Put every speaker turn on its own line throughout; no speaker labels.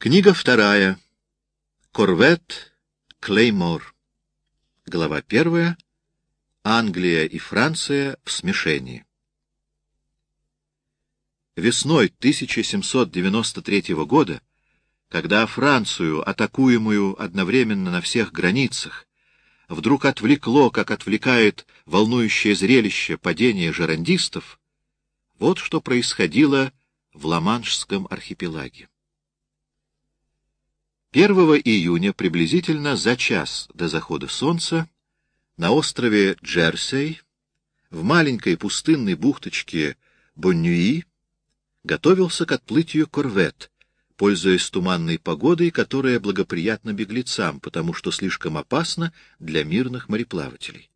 Книга вторая. Корвет Клеймор. Глава первая. Англия и Франция в смешении. Весной 1793 года, когда Францию, атакуемую одновременно на всех границах, вдруг отвлекло, как отвлекает волнующее зрелище падение жерандистов, вот что происходило в Ла-Маншском архипелаге. 1 июня, приблизительно за час до захода солнца, на острове Джерсей, в маленькой пустынной бухточке Боннюи, готовился к отплытию корвет, пользуясь туманной погодой, которая благоприятна беглецам, потому что слишком опасна для мирных мореплавателей.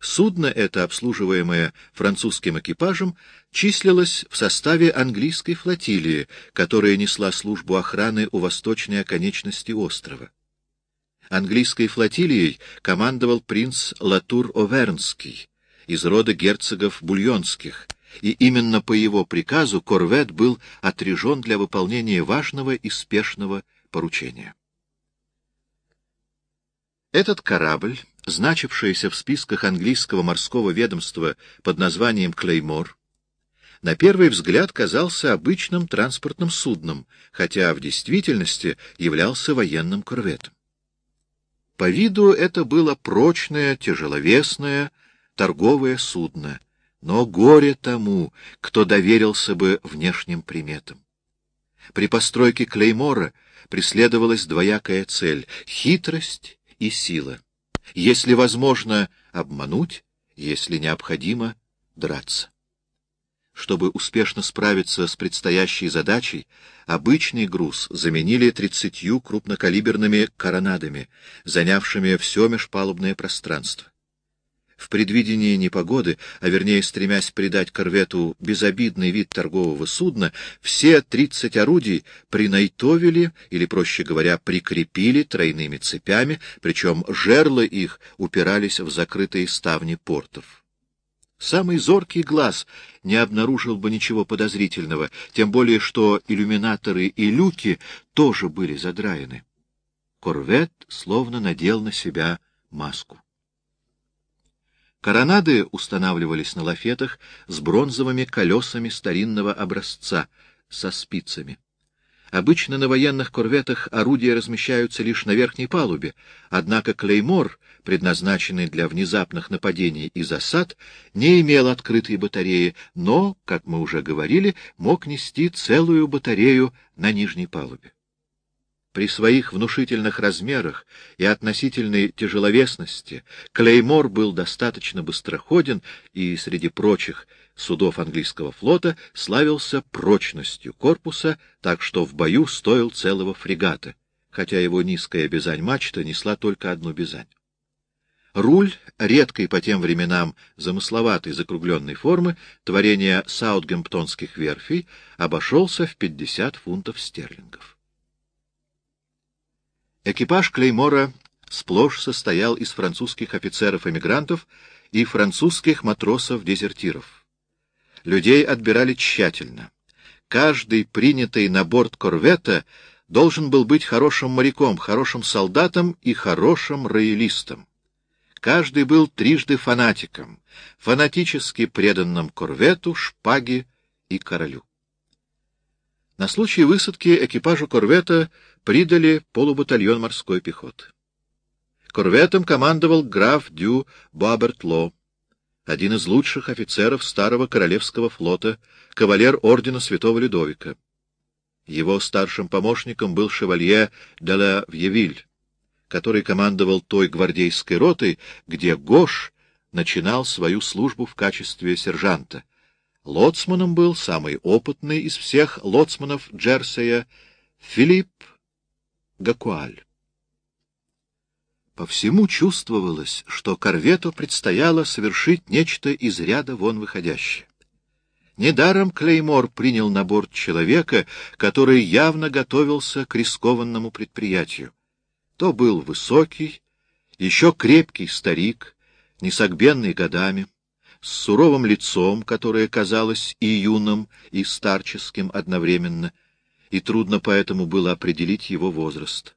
Судно это, обслуживаемое французским экипажем, числилось в составе английской флотилии, которая несла службу охраны у восточной оконечности острова. Английской флотилией командовал принц Латур-Овернский из рода герцогов Бульонских, и именно по его приказу корвет был отряжен для выполнения важного и спешного поручения. Этот корабль, значившийся в списках английского морского ведомства под названием «Клеймор», на первый взгляд казался обычным транспортным судном, хотя в действительности являлся военным корветом. По виду это было прочное, тяжеловесное, торговое судно, но горе тому, кто доверился бы внешним приметам. При постройке Клеймора преследовалась двоякая цель — хитрость и сила. Если возможно обмануть, если необходимо драться. Чтобы успешно справиться с предстоящей задачей, обычный груз заменили тридцатью крупнокалиберными коронадами, занявшими все межпалубное пространство. В предвидении непогоды, а вернее стремясь придать корвету безобидный вид торгового судна, все тридцать орудий принайтовили, или, проще говоря, прикрепили тройными цепями, причем жерла их упирались в закрытые ставни портов. Самый зоркий глаз не обнаружил бы ничего подозрительного, тем более что иллюминаторы и люки тоже были задраены. Корвет словно надел на себя маску. Коронады устанавливались на лафетах с бронзовыми колесами старинного образца, со спицами. Обычно на военных корветах орудия размещаются лишь на верхней палубе, однако Клеймор, предназначенный для внезапных нападений и засад, не имел открытой батареи, но, как мы уже говорили, мог нести целую батарею на нижней палубе. При своих внушительных размерах и относительной тяжеловесности Клеймор был достаточно быстроходен и, среди прочих судов английского флота, славился прочностью корпуса, так что в бою стоил целого фрегата, хотя его низкая бизань-мачта несла только одну бизань. Руль, редкой по тем временам замысловатой закругленной формы, творение саутгемптонских верфей, обошелся в 50 фунтов стерлингов. Экипаж Клеймора сплошь состоял из французских офицеров-эмигрантов и французских матросов-дезертиров. Людей отбирали тщательно. Каждый принятый на борт корвета должен был быть хорошим моряком, хорошим солдатом и хорошим роялистом. Каждый был трижды фанатиком, фанатически преданным корвету, шпаге и королю. На случай высадки экипажу корвета придали полубатальон морской пехоты. Корветом командовал граф Дю Бабертло, один из лучших офицеров старого королевского флота, кавалер ордена святого Людовика. Его старшим помощником был шевалье де ла Вьевиль, который командовал той гвардейской ротой, где Гош начинал свою службу в качестве сержанта. Лоцманом был самый опытный из всех лоцманов Джерсея Филипп Гакуаль. По всему чувствовалось, что корвету предстояло совершить нечто из ряда вон выходящее. Недаром Клеймор принял на борт человека, который явно готовился к рискованному предприятию. То был высокий, еще крепкий старик, несогбенный годами, с суровым лицом, которое казалось и юным, и старческим одновременно, и трудно поэтому было определить его возраст.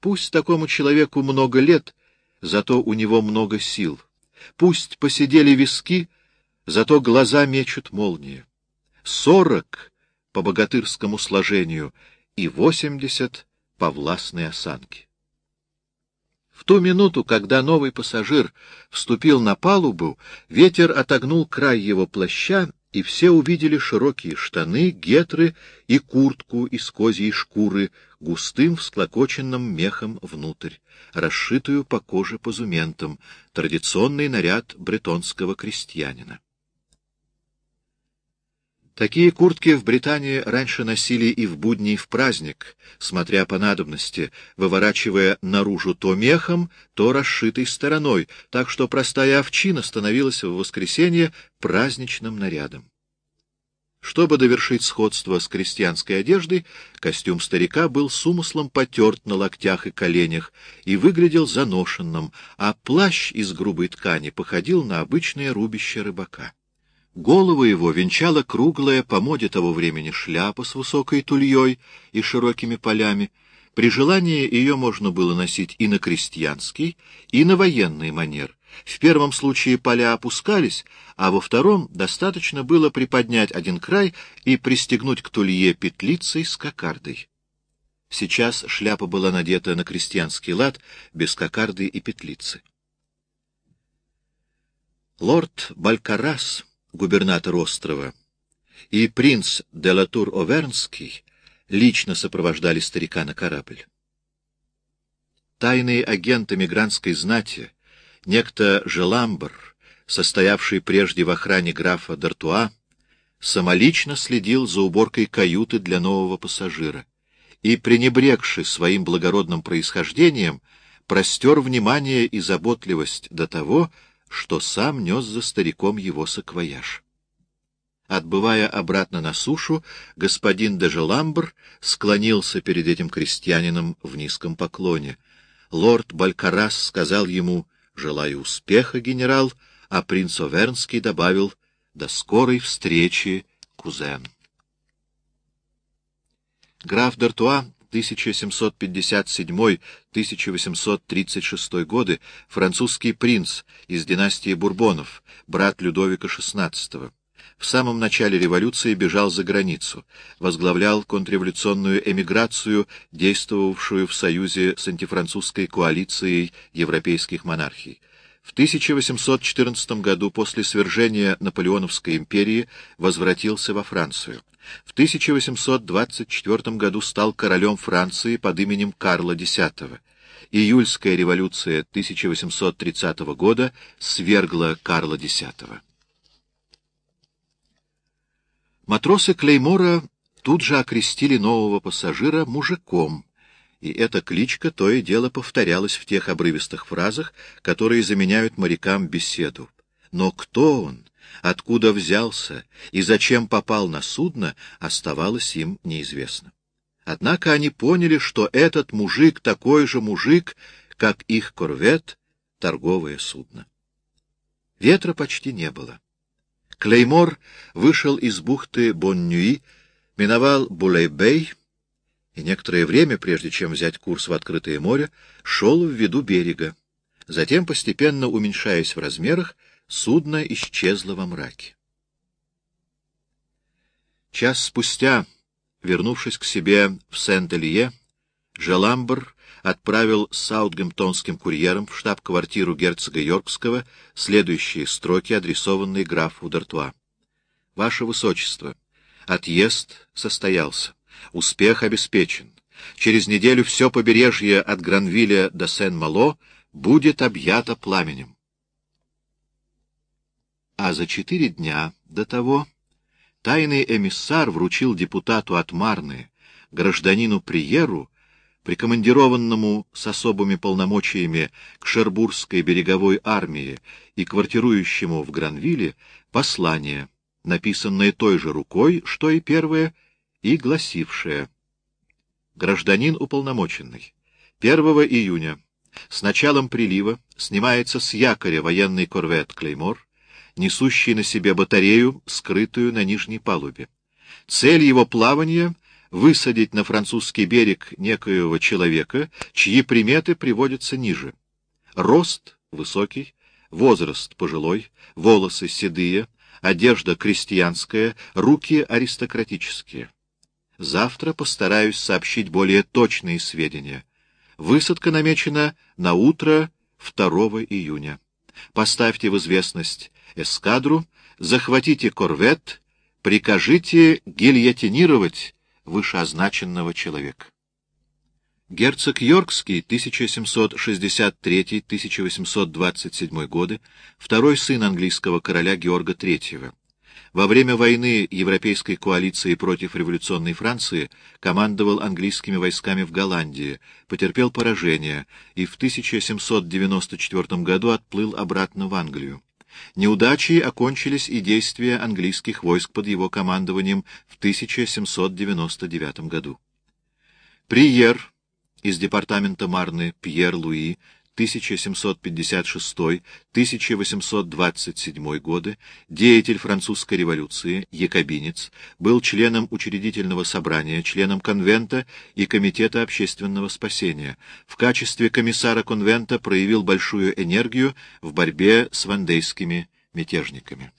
Пусть такому человеку много лет, зато у него много сил. Пусть посидели виски, зато глаза мечут молнии. Сорок по богатырскому сложению и восемьдесят по властной осанке. В ту минуту, когда новый пассажир вступил на палубу, ветер отогнул край его плаща, и все увидели широкие штаны, гетры и куртку из козьей шкуры, густым всклокоченным мехом внутрь, расшитую по коже позументом, традиционный наряд бретонского крестьянина. Такие куртки в Британии раньше носили и в будни, и в праздник, смотря по надобности, выворачивая наружу то мехом, то расшитой стороной, так что простая овчина становилась в воскресенье праздничным нарядом. Чтобы довершить сходство с крестьянской одеждой, костюм старика был с умыслом потерт на локтях и коленях и выглядел заношенным, а плащ из грубой ткани походил на обычное рубище рыбака. Голову его венчала круглая по моде того времени шляпа с высокой тульей и широкими полями. При желании ее можно было носить и на крестьянский, и на военный манер. В первом случае поля опускались, а во втором достаточно было приподнять один край и пристегнуть к тулье петлицей с кокардой. Сейчас шляпа была надета на крестьянский лад, без кокарды и петлицы. Лорд Балькарас губернатор острова, и принц Делатур-Овернский лично сопровождали старика на корабль. Тайный агент эмигрантской знати, некто Желамбр, состоявший прежде в охране графа Д'Артуа, самолично следил за уборкой каюты для нового пассажира и, пренебрегши своим благородным происхождением, простер внимание и заботливость до того, что сам нес за стариком его саквояж. Отбывая обратно на сушу, господин Дежеламбр склонился перед этим крестьянином в низком поклоне. Лорд Балькарас сказал ему «Желаю успеха, генерал», а принц Овернский добавил «До скорой встречи, кузен». Граф Д'Артуа 1757-1836 годы, французский принц из династии Бурбонов, брат Людовика XVI. В самом начале революции бежал за границу, возглавлял контрреволюционную эмиграцию, действовавшую в союзе с антифранцузской коалицией европейских монархий. В 1814 году после свержения Наполеоновской империи возвратился во Францию. В 1824 году стал королем Франции под именем Карла X. Июльская революция 1830 года свергла Карла X. Матросы Клеймора тут же окрестили нового пассажира мужиком, и эта кличка то и дело повторялась в тех обрывистых фразах, которые заменяют морякам беседу. Но кто он? Откуда взялся и зачем попал на судно, оставалось им неизвестно. Однако они поняли, что этот мужик такой же мужик, как их корвет, торговое судно. Ветра почти не было. Клеймор вышел из бухты Боннюи, миновал Булей-Бей и некоторое время, прежде чем взять курс в открытое море, шел в виду берега. Затем, постепенно уменьшаясь в размерах, Судно исчезло во мраке. Час спустя, вернувшись к себе в Сент-Элье, Желамбр отправил саутгемптонским курьером в штаб-квартиру герцога Йоркского следующие строки, адресованные графу Д'Артуа. «Ваше Высочество, отъезд состоялся, успех обеспечен. Через неделю все побережье от Гранвилля до Сен-Мало будет объято пламенем а за четыре дня до того тайный эмиссар вручил депутату от Марны, гражданину Приеру, прикомандированному с особыми полномочиями к Шербургской береговой армии и квартирующему в Гранвилле, послание, написанное той же рукой, что и первое, и гласившее «Гражданин уполномоченный. 1 июня с началом прилива снимается с якоря военный корвет «Клеймор», несущий на себе батарею, скрытую на нижней палубе. Цель его плавания — высадить на французский берег некоего человека, чьи приметы приводятся ниже. Рост высокий, возраст пожилой, волосы седые, одежда крестьянская, руки аристократические. Завтра постараюсь сообщить более точные сведения. Высадка намечена на утро 2 июня. Поставьте в известность эскадру, захватите корвет, прикажите гильотинировать вышеозначенного человека. Герцог Йоркский, 1763-1827 годы, второй сын английского короля Георга III. Во время войны Европейской коалиции против революционной Франции командовал английскими войсками в Голландии, потерпел поражение и в 1794 году отплыл обратно в Англию. Неудачей окончились и действия английских войск под его командованием в 1799 году. Приер из департамента Марны Пьер Луи 1756-1827 годы, деятель французской революции, якобинец, был членом учредительного собрания, членом конвента и комитета общественного спасения. В качестве комиссара конвента проявил большую энергию в борьбе с вандейскими мятежниками.